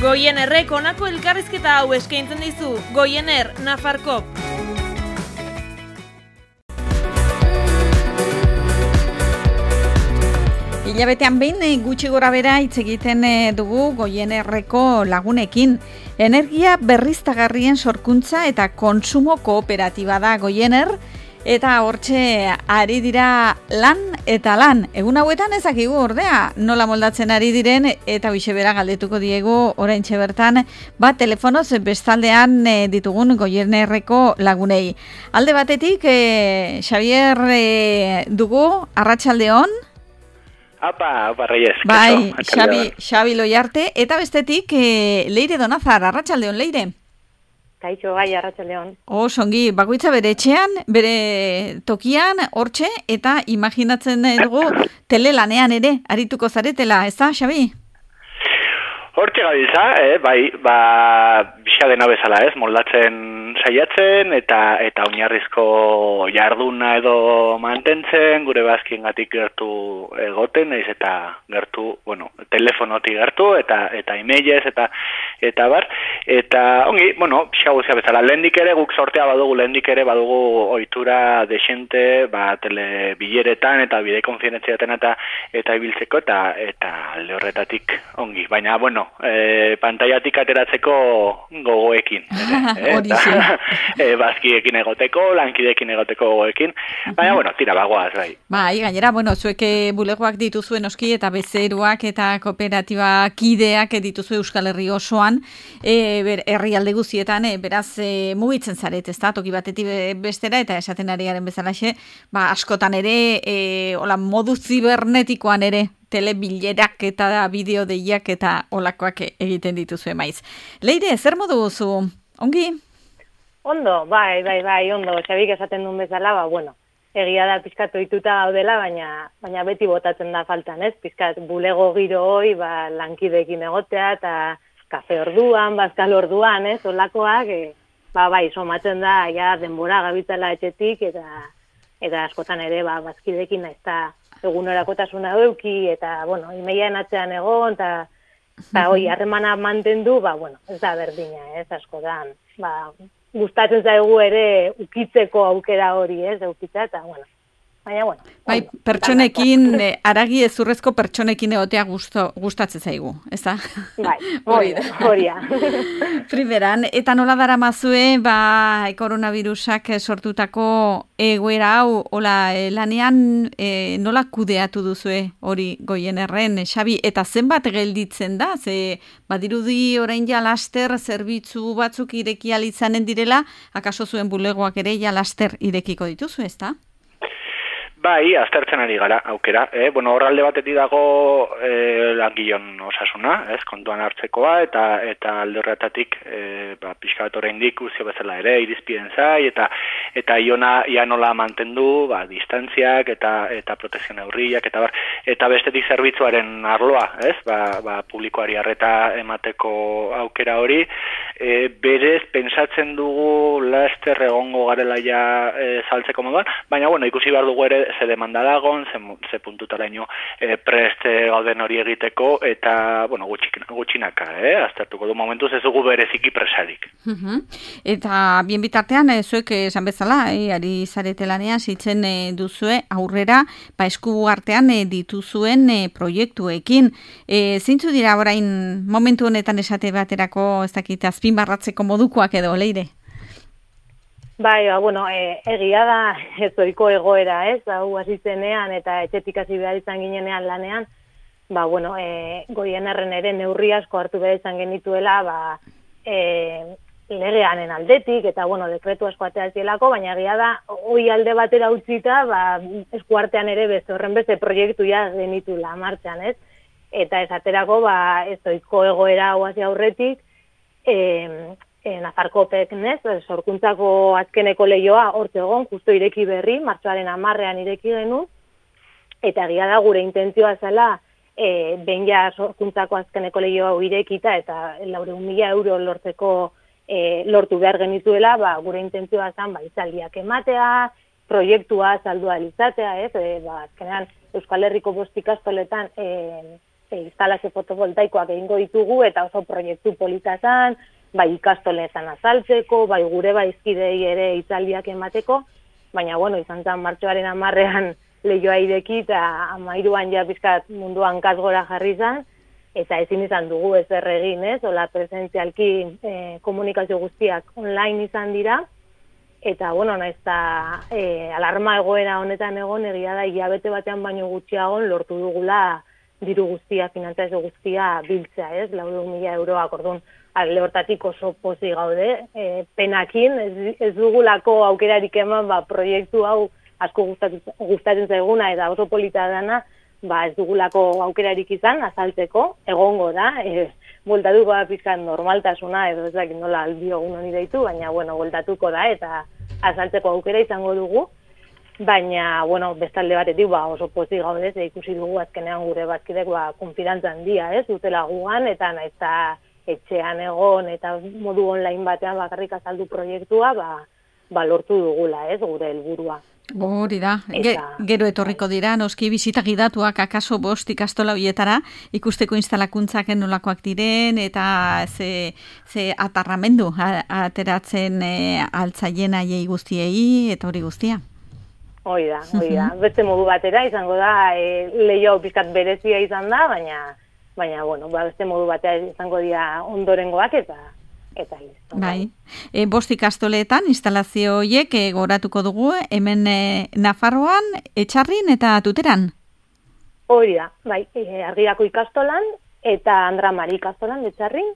Goienerrek honako elkarrizketa hau eskaintzen dizu. Goiener, Nafarkop. Hilabetean behin eh, gutxi gora bera hitz egiten eh, dugu goienerreko lagunekin. Energia berriztagarrien sorkuntza eta konsumo kooperatiba da goiener, eta hortxe ari dira lan eta lan. Egun hauetan ezakigu ordea nola moldatzen ari diren eta bixe bera galdetuko diegu orain bertan bat telefonoz bestaldean eh, ditugun goienerreko lagunei. Alde batetik, Xavier dugu, arratsaldeon. Apa, apa, Reyes. Bai, Xabi, Xabi Loiarte. Eta bestetik, e, Leire Donazar, Arratxaldeon, Leire. Kaixo, gai, Arratxaldeon. O, songi, bakoitza bere etxean, bere tokian, hortxe, eta imaginatzen dugu telelanean ere, arituko zaretela, ez da, Xabi? Hortxe gabiltza, eh, bai, ba, bisa dena bezala ez, moldatzen saiatzen eta eta oinarrizko jarduna edo mantentzen gure bazkiengatik gertu egoten naiz eta gertu, bueno, telefonotik gertu eta eta emailez eta eta bar. Eta ongi, bueno, xa guztia bezala lendik ere guk sortea badugu lendik ere badugu ohitura desente, ba telebileretan eta bide konfidenziaten eta eta ibiltzeko eta eta alde horretatik ongi, baina bueno, e, pantailatik ateratzeko gogoekin, ere, eh? e, bazkiekin egoteko, lankidekin egoteko goekin, baina, bueno, tira bagoaz, bai. Bai, gainera, bueno, zueke bulegoak dituzuen oski eta bezeruak eta kooperatiba kideak dituzue Euskal Herri osoan, e, ber, herrialde guzietan, e, beraz, e, mugitzen zaret, ez da, toki batetik bestera, eta esaten ari garen bezalaxe, ba, askotan ere, e, hola, modu zibernetikoan ere, telebilerak eta bideo deiak eta olakoak egiten dituzu emaiz. Leire, zer modu zu? Ongi? Ondo, bai, bai, bai, ondo, xabik esaten duen bezala, ba, bueno, egia da pizkat oituta gaudela, baina, baina beti botatzen da faltan, ez? Pizkat bulego giro hoi, ba, lankidekin egotea, eta kafe orduan, bazkal orduan, ez? Olakoak, e, ba, bai, somatzen da, ja, denbora gabitzala etxetik, eta, eta askotan ere, ba, bazkidekin naiz, eta egunorakotasuna duki, eta, bueno, imeian atzean egon, eta, eta, oi, harremana mantendu, ba, bueno, ez da berdina, ez, askotan, ba, gustatzen zaigu ere ukitzeko aukera hori, ez, ukitza, eta, bueno, baina, bueno. Bai, pertsonekin, eh, aragi ezurrezko pertsonekin egotea gusto, gustatzen zaigu, ez da? Bai, hori da, hori Primeran, eta nola dara mazue, ba, koronavirusak sortutako egoera hau, hola, eh, lanean eh, nola kudeatu duzue hori goien erren, Xabi, eta zenbat gelditzen da, ze badirudi orain ja laster zerbitzu batzuk ireki alitzanen direla, akaso zuen bulegoak ere ja laster irekiko dituzu, ez da? Bai, aztertzen ari gara, aukera. Eh? Bueno, horralde batetik dago eh, langion osasuna, ez, kontuan hartzekoa, eta eta alde horretatik eh, ba, pixka bat indik uzio bezala ere, irizpiden zai, eta eta iona ianola mantendu, ba, distantziak, eta eta protezio neurriak, eta bar, eta bestetik zerbitzuaren arloa, ez, ba, ba, publikoari harreta emateko aukera hori, e, berez, pensatzen dugu laster egongo garela ja e, saltzeko moduan, baina, bueno, ikusi behar dugu ere ze demanda dagon, ze, ze puntutara ino e, preste gauden hori egiteko, eta, bueno, gutxik, gutxinaka, eh? aztertuko du momentu ez dugu bereziki presarik. Eta, bien bitartean, e, zuek esan bezala, e, ari zaretelanean, zitzen e, duzue, aurrera, ba, esku artean e, dituzuen e, proiektuekin. E, zintzu dira, orain, momentu honetan esate baterako, ez dakit, azpin barratzeko modukoak edo, leire? Bai, ba, bueno, e, egia da ez oiko egoera, ez, hau azizenean eta etxetik hasi behar izan ginenean lanean, ba, bueno, e, goien ere neurri asko hartu behar izan genituela, ba, e, legeanen aldetik, eta, bueno, dekretu asko ateatzielako, baina egia da, hoi alde batera utzita, ba, eskuartean ere beste horren beste proiektu ja genitula martxan, ez? Eta esaterako, ba, ez oiko egoera hau aurretik, eh, e, Nazarkopek, nez, sorkuntzako azkeneko lehioa hortze egon, justo ireki berri, martxoaren amarrean ireki genu, eta egia da gure intentzioa zela, e, ben ja sorkuntzako azkeneko lehioa irekita, eta laure mila euro lortzeko e, lortu behar genituela, ba, gure intentzioa zen, ba, izaldiak ematea, proiektua saldua alizatea, ez, e, ba, azkenean Euskal Herriko bostik astoletan, e, e, instalazio fotovoltaikoak egingo ditugu eta oso proiektu politazan, bai ikastoletan azaltzeko, bai gure baizkidei ere itzaldiak emateko, baina bueno, izan zen martxoaren amarrean lehioa ideki eta amairuan ja bizkat munduan kasgora jarri zen, eta ezin izan dugu ez erregin, ez? Ola presentzialki e, komunikazio guztiak online izan dira, eta, bueno, naiz eta e, alarma egoera honetan egon, egia da, hilabete batean baino gutxiagon lortu dugula diru guztia, finantzazio guztia biltzea, ez? Lau mila euroak, orduan, alde hortatik oso pozi gaude, e, penakin, ez, ez dugulako aukerarik eman, ba, proiektu hau asko gustatzen zaiguna, eta oso polita dana, ba, ez dugulako aukerarik izan, azaltzeko, egongo da, e, voltatuko da pizkan normaltasuna, edo ez dakit nola albio honi deitu, baina, bueno, voltatuko da, eta azaltzeko aukera izango dugu, baina, bueno, bestalde batetik, ba, oso pozik gaude, ze ikusi dugu azkenean gure batkidek, ba, konfidantzan dia, ez, dutela gugan, eta nahiz etxean egon, eta modu online batean bakarrik azaldu proiektua, ba, ba lortu dugula, ez, gure helburua. Hori da, gero etorriko dira, noski bizita gidatuak akaso bost ikastola hoietara, ikusteko instalakuntzak nolakoak diren, eta ze, ze atarramendu ateratzen e, altzaien aiei guztiei, eta hori guztia. Hoi da, hoi da. Beste modu batera izango da, e, lehio pizkat berezia izan da, baina, baina, bueno, ba, beste modu batera izango dira ondorengoak, eta eta listo. Bai. E, bost ikastoletan instalazio horiek e, goratuko dugu hemen e, Nafarroan, Etxarrin eta Tuteran. Hori da, bai, e, argiako ikastolan eta Andra Mari ikastolan Etxarrin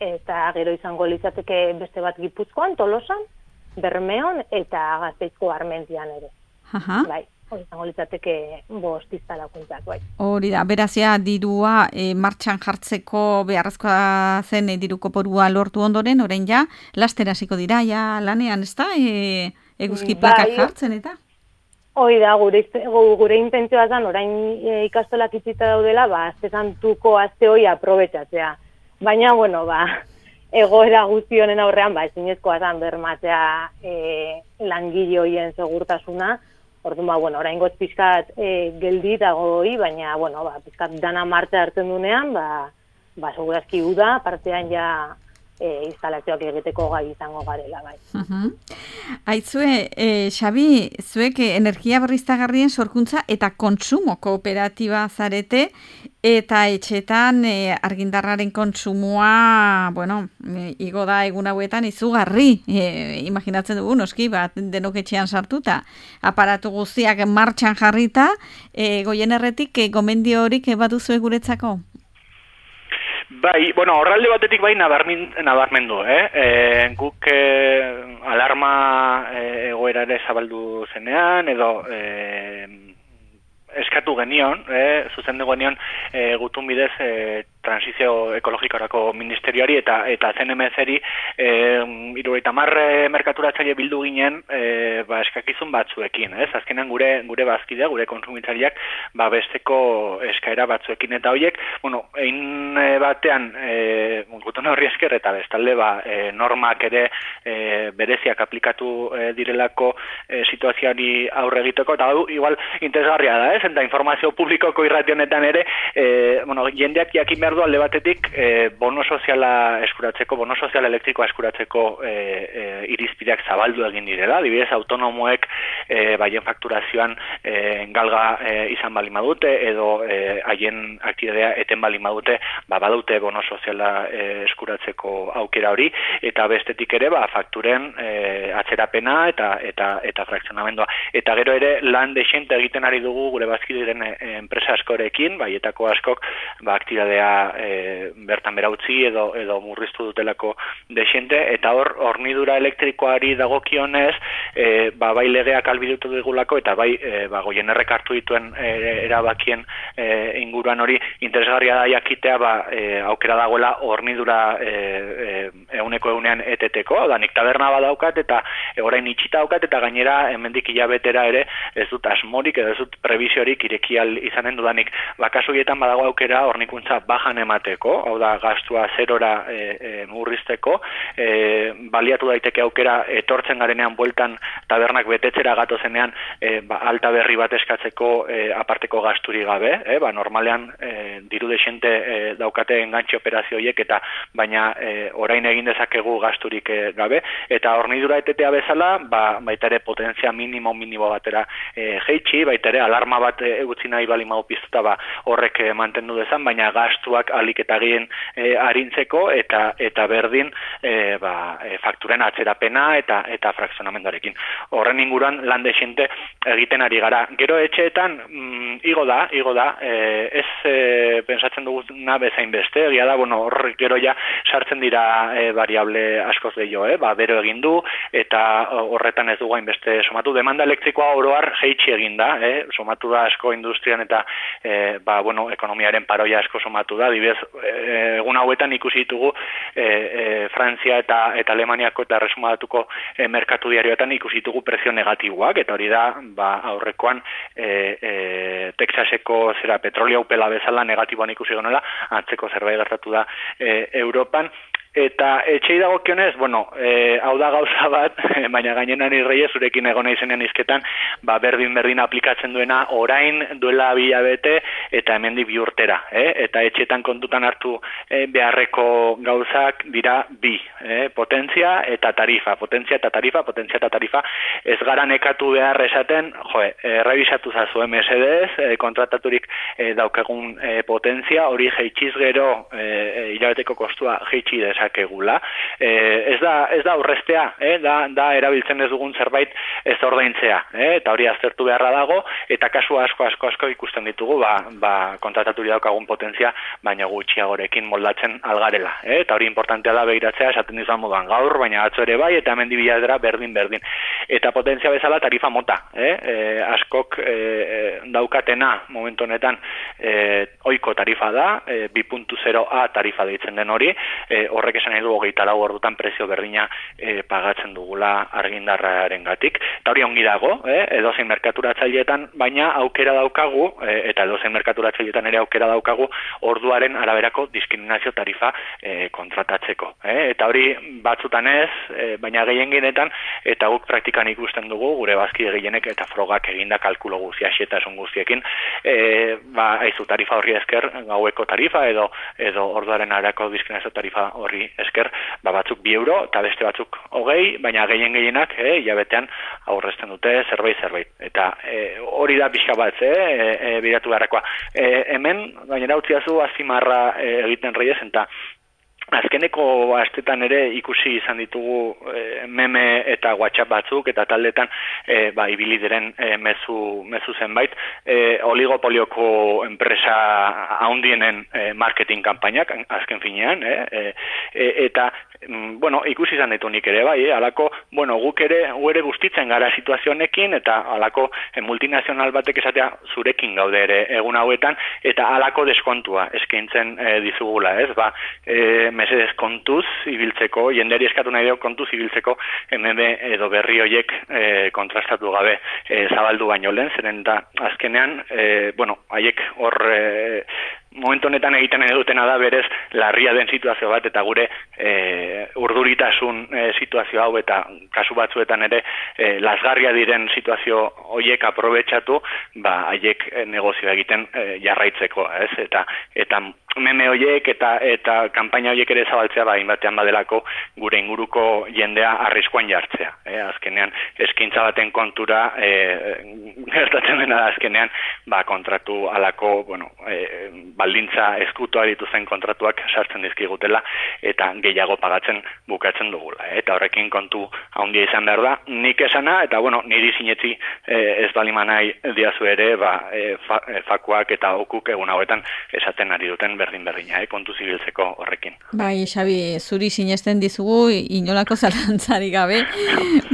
eta gero izango litzateke beste bat Gipuzkoan, Tolosan, Bermeon eta Gazteizko Armentian ere. Aha. Bai hori zango litzateke bost iztalakuntzak, bai. Hori da, berazia dirua e, martxan jartzeko beharrezkoa zen e, diruko porua lortu ondoren, orain ja, lastera hasiko dira, ja, lanean, ez da, e, eguzki bai. plakak jartzen, eta? Hori da, gure, gure intentzioa zen, orain e, ikastolak itzita daudela, ba, azte zantuko azte hori aprobetsatzea. Baina, bueno, ba, egoera guzti honen aurrean, ba, ezinezkoa zen bermatzea e, langile hoien segurtasuna, Orduan, ba, bueno, orain goz pizkat e, geldi dago hori, baina, bueno, ba, pizkat dana martza hartzen dunean, ba, ba, segurazki uda, partean ja e, instalazioak egiteko gai izango garela bai. Uh Aitzue, e, Xabi, zuek energia berriztagarrien sorkuntza eta kontsumo kooperatiba zarete eta etxetan e, argindarraren kontsumoa, bueno, e, igo da egun hauetan izugarri, e, imaginatzen dugu, noski, bat denok etxean sartuta, aparatu guztiak martxan jarrita, e, goien erretik, e, gomendio horik baduzu guretzako? Bai, bueno, horralde batetik bai nabarmin, nabarmendu, eh? E, guk e, alarma e, egoera ere zabaldu zenean, edo e, eskatu genion, eh? zuzen dugu genion, e, gutun bidez, e, transizio ekologikorako ministerioari eta eta ZNMZ-eri e, irugaita marre merkaturatzaile bildu ginen e, ba, eskakizun batzuekin, ez? Azkenan gure gure bazkidea, gure konsumitzariak ba, besteko eskaera batzuekin eta hoiek, bueno, egin e, batean e, gutun horri esker eta bestalde ba, e, normak ere e, bereziak aplikatu e, direlako e, situazioari aurre egiteko eta hau igual interesgarria da, ez? Eta informazio publikoko irrationetan ere e, bueno, jendeak jakin behar du alde batetik e, bono soziala eskuratzeko, bono soziala elektrikoa eskuratzeko e, e, irizpideak zabaldu egin direla, dibidez autonomoek e, baien fakturazioan e, galga e, izan bali madute edo haien e, eten bali madute, ba, badute bono soziala e, eskuratzeko aukera hori, eta bestetik ere ba, fakturen e, atzerapena eta eta eta frakzionamendua. Eta gero ere lan desente egiten ari dugu gure bazkidiren e, enpresa askorekin, baietako askok ba, aktibidea e, bertan berautzi edo edo murriztu dutelako desente eta hor hornidura elektrikoari dagokionez e, ba, bai legeak albidutu digulako eta bai e, ba, goien errekartu dituen e, erabakien e, inguruan hori interesgarria da jakitea ba, e, aukera dagoela hornidura e, e, euneko eunean eteteko da nik taberna badaukat eta e, orain itxita daukat eta gainera hemendik hilabetera ere ez dut asmorik edo ez dut previsiorik irekial izanen dudanik. Bakasuietan badago aukera hornikuntza baja jan emateko, hau da gastua zerora e, e, murrizteko, e, baliatu daiteke aukera etortzen garenean bueltan tabernak betetzera gatozenean e, ba, alta berri bat eskatzeko e, aparteko gasturi gabe, e, ba, normalean e, diru desente e, daukate engantxe operazioiek eta baina e, orain egin dezakegu gasturik e, gabe, eta hornidura etetea bezala, ba, baita ere potentzia minimo minimo batera e, jeitsi, baita ere alarma bat egutzi nahi bali mau piztuta ba, horrek e, mantendu dezan, baina gastuak alik eta gien e, arintzeko eta eta berdin e, ba, e, fakturen atzerapena eta eta frakzionamendarekin. Horren inguruan lan desente egiten ari gara. Gero etxeetan, mm, igo da, igo da, e, ez e, pensatzen dugu bezain beste, egia da, bueno, hor gero ja sartzen dira e, variable askoz gehiago, eh? ba, bero egin du, eta horretan ez dugu beste somatu. Demanda elektrikoa oroar jeitsi egin da, eh? somatu da asko industrian eta e, ba, bueno, ekonomiaren paroia asko somatu da, dibez, e, egun hauetan ikusi ditugu e, e, Frantzia eta eta Alemaniako eta resumatuko e, merkatu diarioetan ikusi ditugu prezio negatiboak, eta hori da, ba, aurrekoan e, e, Texaseko zera petrolio upela bezala negatiboan ikusi gonela, antzeko zerbait gertatu da e, Europan, Eta etxei dagokionez, bueno, e, hau da gauza bat, baina gainenan irreie zurekin egon izenean izketan, ba, berdin berdin aplikatzen duena orain duela bilabete eta hemendi bi urtera. Eh? Eta etxetan kontutan hartu e, beharreko gauzak dira bi, eh? potentzia eta tarifa. Potentzia eta tarifa, potentzia eta tarifa. Ez gara nekatu behar esaten, jo, e, revisatu zazu MSDS, e, kontrataturik e, daukagun e, potentzia, hori jeitxiz gero e, hilabeteko kostua jeitxi desak dezakegula. E, ez da ez da aurrestea, eh? da, da erabiltzen ez dugun zerbait ez ordaintzea, eh? eta hori aztertu beharra dago eta kasu asko asko asko ikusten ditugu, ba, ba kontratatu daukagun potentzia, baina gutxiagorekin moldatzen algarela, eh? eta hori importantea da behiratzea, esaten dizan moduan gaur, baina atzo ere bai eta hemen dibiladera berdin berdin. Eta potentzia bezala tarifa mota, eh? E, askok e, daukatena momentu honetan e, oiko tarifa da, e, 2.0a tarifa deitzen den hori, e, horrek esan nahi du hogeita lau ordutan prezio berdina e, pagatzen dugula argindarraren gatik. Eta hori ongi dago, e, edozein merkaturatzaileetan, baina aukera daukagu, e, eta edozein merkaturatzaileetan ere aukera daukagu, orduaren araberako diskriminazio tarifa e, kontratatzeko. E, eta hori batzutan ez, e, baina gehien genetan, eta guk praktikan ikusten dugu, gure bazki gehienek eta frogak eginda kalkulo guzia xetasun guztiekin, e, ba, aizu tarifa horri esker, gaueko tarifa, edo, edo orduaren arako diskriminazio tarifa horri esker, ba batzuk bi euro eta beste batzuk hogei, baina gehien gehienak, eh, jabetean aurrezten dute zerbait zerbait. Eta eh, hori da pixka bat, e, e, biratu beharrakoa. E, hemen, gainera utziazu, azimarra e, egiten reiez, eta Azkeneko astetan ere ikusi izan ditugu e, meme eta WhatsApp batzuk eta taldetan e, ba, ibilideren e, mezu, mezu zenbait e, oligopolioko enpresa haundienen e, marketing kampainak azken finean e, e, eta Mm, bueno, ikusi izan ditu nik ere, bai, eh? alako, bueno, guk ere, gu ere guztitzen gara situazionekin, eta alako eh, multinazional batek esatea zurekin gaude ere egun hauetan, eta alako deskontua eskaintzen eh, dizugula, ez, ba, e, mese deskontuz ibiltzeko, jenderi eskatu nahi dugu kontuz ibiltzeko, MB edo berri hoiek e, kontrastatu gabe e, zabaldu baino lehen, zeren da, azkenean, e, bueno, haiek hor... E, momentu honetan egiten dutena da berez larria den situazio bat eta gure e, urduritasun e, situazio hau eta kasu batzuetan ere e, lasgarria diren situazio hoiek aprobetxatu ba haiek e, negozio egiten e, jarraitzeko, ez? Eta eta meme hoiek eta eta kanpaina hoiek ere zabaltzea ba batean badelako gure inguruko jendea arriskuan jartzea, eh? Azkenean eskintza baten kontura eh gertatzen dena azkenean ba kontratu alako, bueno, e, baldintza eskutua zen kontratuak sartzen dizkigutela eta gehiago pagatzen bukatzen dugula. Eh? Eta horrekin kontu handia izan behar da, nik esana, eta bueno, niri sinetzi eh, ez balimanai diazu ere, ba, e, fakuak eta okuk egun hauetan esaten ari duten berdin berdina, eh? kontu zibiltzeko horrekin. Bai, Xabi, zuri sinesten dizugu, inolako zalantzari gabe,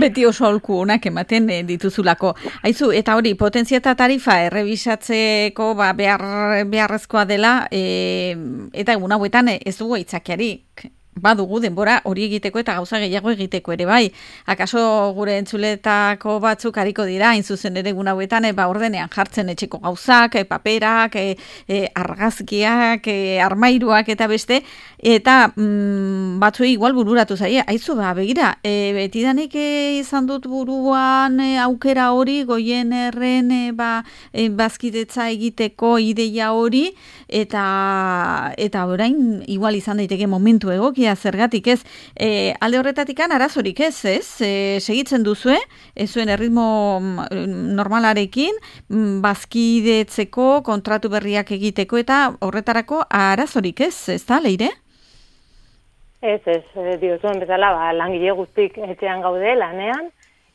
beti oso holku onak ematen dituzulako. Aizu, eta hori, potentzia eta tarifa errebisatzeko ba, behar, beharrezkoa dela, e, eta egun hauetan ez dugu itzakiarik. Badugu denbora hori egiteko eta gauza gehiago egiteko ere bai. Akaso gure entzuletako batzuk hariko dira, hain zuzen ere guna hauetan, e, ba, ordenean jartzen etxeko gauzak, e, paperak, e, e, argazkiak, e, armairuak eta beste, eta mm, batzuei igual bururatu zaie, haizu ba, begira, e, betidanik e, izan dut buruan e, aukera hori, goien erren e, ba, e, bazkidetza egiteko ideia hori, eta eta orain igual izan daiteke momentu egokia zergatik ez e, alde horretatik arazorik ez ez e, segitzen duzue ez zuen erritmo mm, normalarekin mm, bazkidetzeko kontratu berriak egiteko eta horretarako arazorik ez ez da leire? Ez, ez, dio zuen bezala, ba, langile guztik etxean gaude, lanean,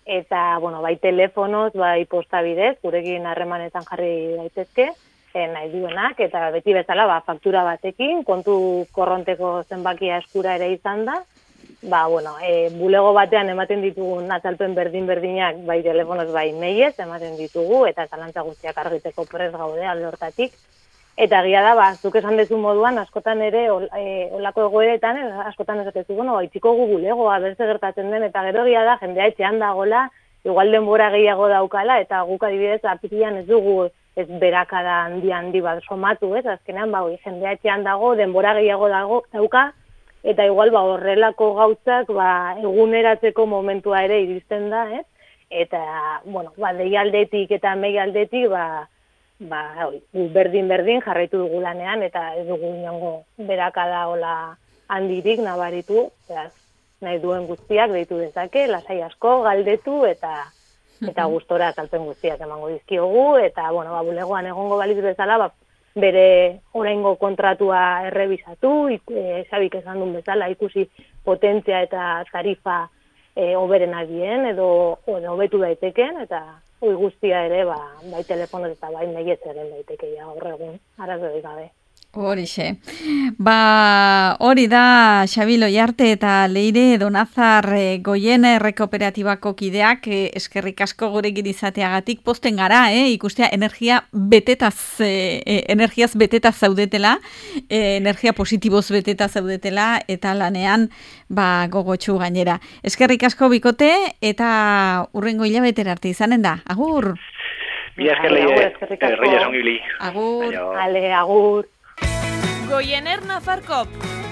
eta, bueno, bai telefonoz, bai postabidez, gurekin harremanetan jarri daitezke, e, nahi duenak, eta beti bezala ba, faktura batekin, kontu korronteko zenbakia eskura ere izan da, ba, bueno, e, bulego batean ematen ditugu natzalpen berdin-berdinak, bai telefonoz, bai meiez, ematen ditugu, eta zalantza guztiak argiteko prez gaude alde hortatik, Eta gira da, ba, zuk esan dezu moduan, askotan ere, ol, e, olako egoeretan, askotan esatezu, bueno, itxiko gu bulegoa, berze gertatzen den, eta gero gira da, jendea etxean dagola, igual denbora gehiago daukala, eta guk adibidez, apirian ez dugu ez berakada handi handi bat somatu, ez? Azkenean, ba, jendea etxean dago, denbora gehiago dago, dauka, eta igual, ba, horrelako gauzak, ba, eguneratzeko momentua ere iristen da, ez? Eta, bueno, ba, deialdetik eta meialdetik, ba, ba, berdin-berdin jarraitu dugu lanean, eta ez dugu inongo berakada hola handirik nabaritu, beraz, nahi duen guztiak deitu dezake, lasai asko, galdetu, eta eta gustora saltzen guztiak emango dizkiogu, eta, bueno, ba, bulegoan egongo baliz bezala, ba, bere oraingo kontratua errebisatu, e, sabik esan duen bezala, ikusi potentzia eta tarifa e, oberen adien, edo, edo obetu daiteken, eta hori guztia ere, ba, bai telefono eta bai meietzeren daiteke ja horregun, arazorik gabe. Horixe. Ba, hori da Xabilo Jarte eta Leire Donazar e, Goiene Rekooperatibako kideak e, eskerrik asko gure izateagatik posten gara, eh? ikustea energia betetaz, e, energiaz betetaz zaudetela, e, energia positiboz betetaz zaudetela eta lanean ba, gogotxu gainera. Eskerrik asko bikote eta urrengo hilabetera arte izanen da. Agur! Mila esker leire, Agur! Ale, agur! Goiener Nafarkop.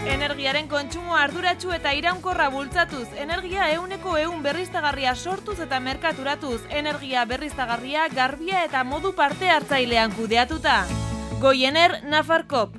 Energiaren kontsumo arduratsu eta iraunkorra bultzatuz, energia euneko eun berriztagarria sortuz eta merkaturatuz, energia berriztagarria garbia eta modu parte hartzailean kudeatuta. Goiener Nafarkop.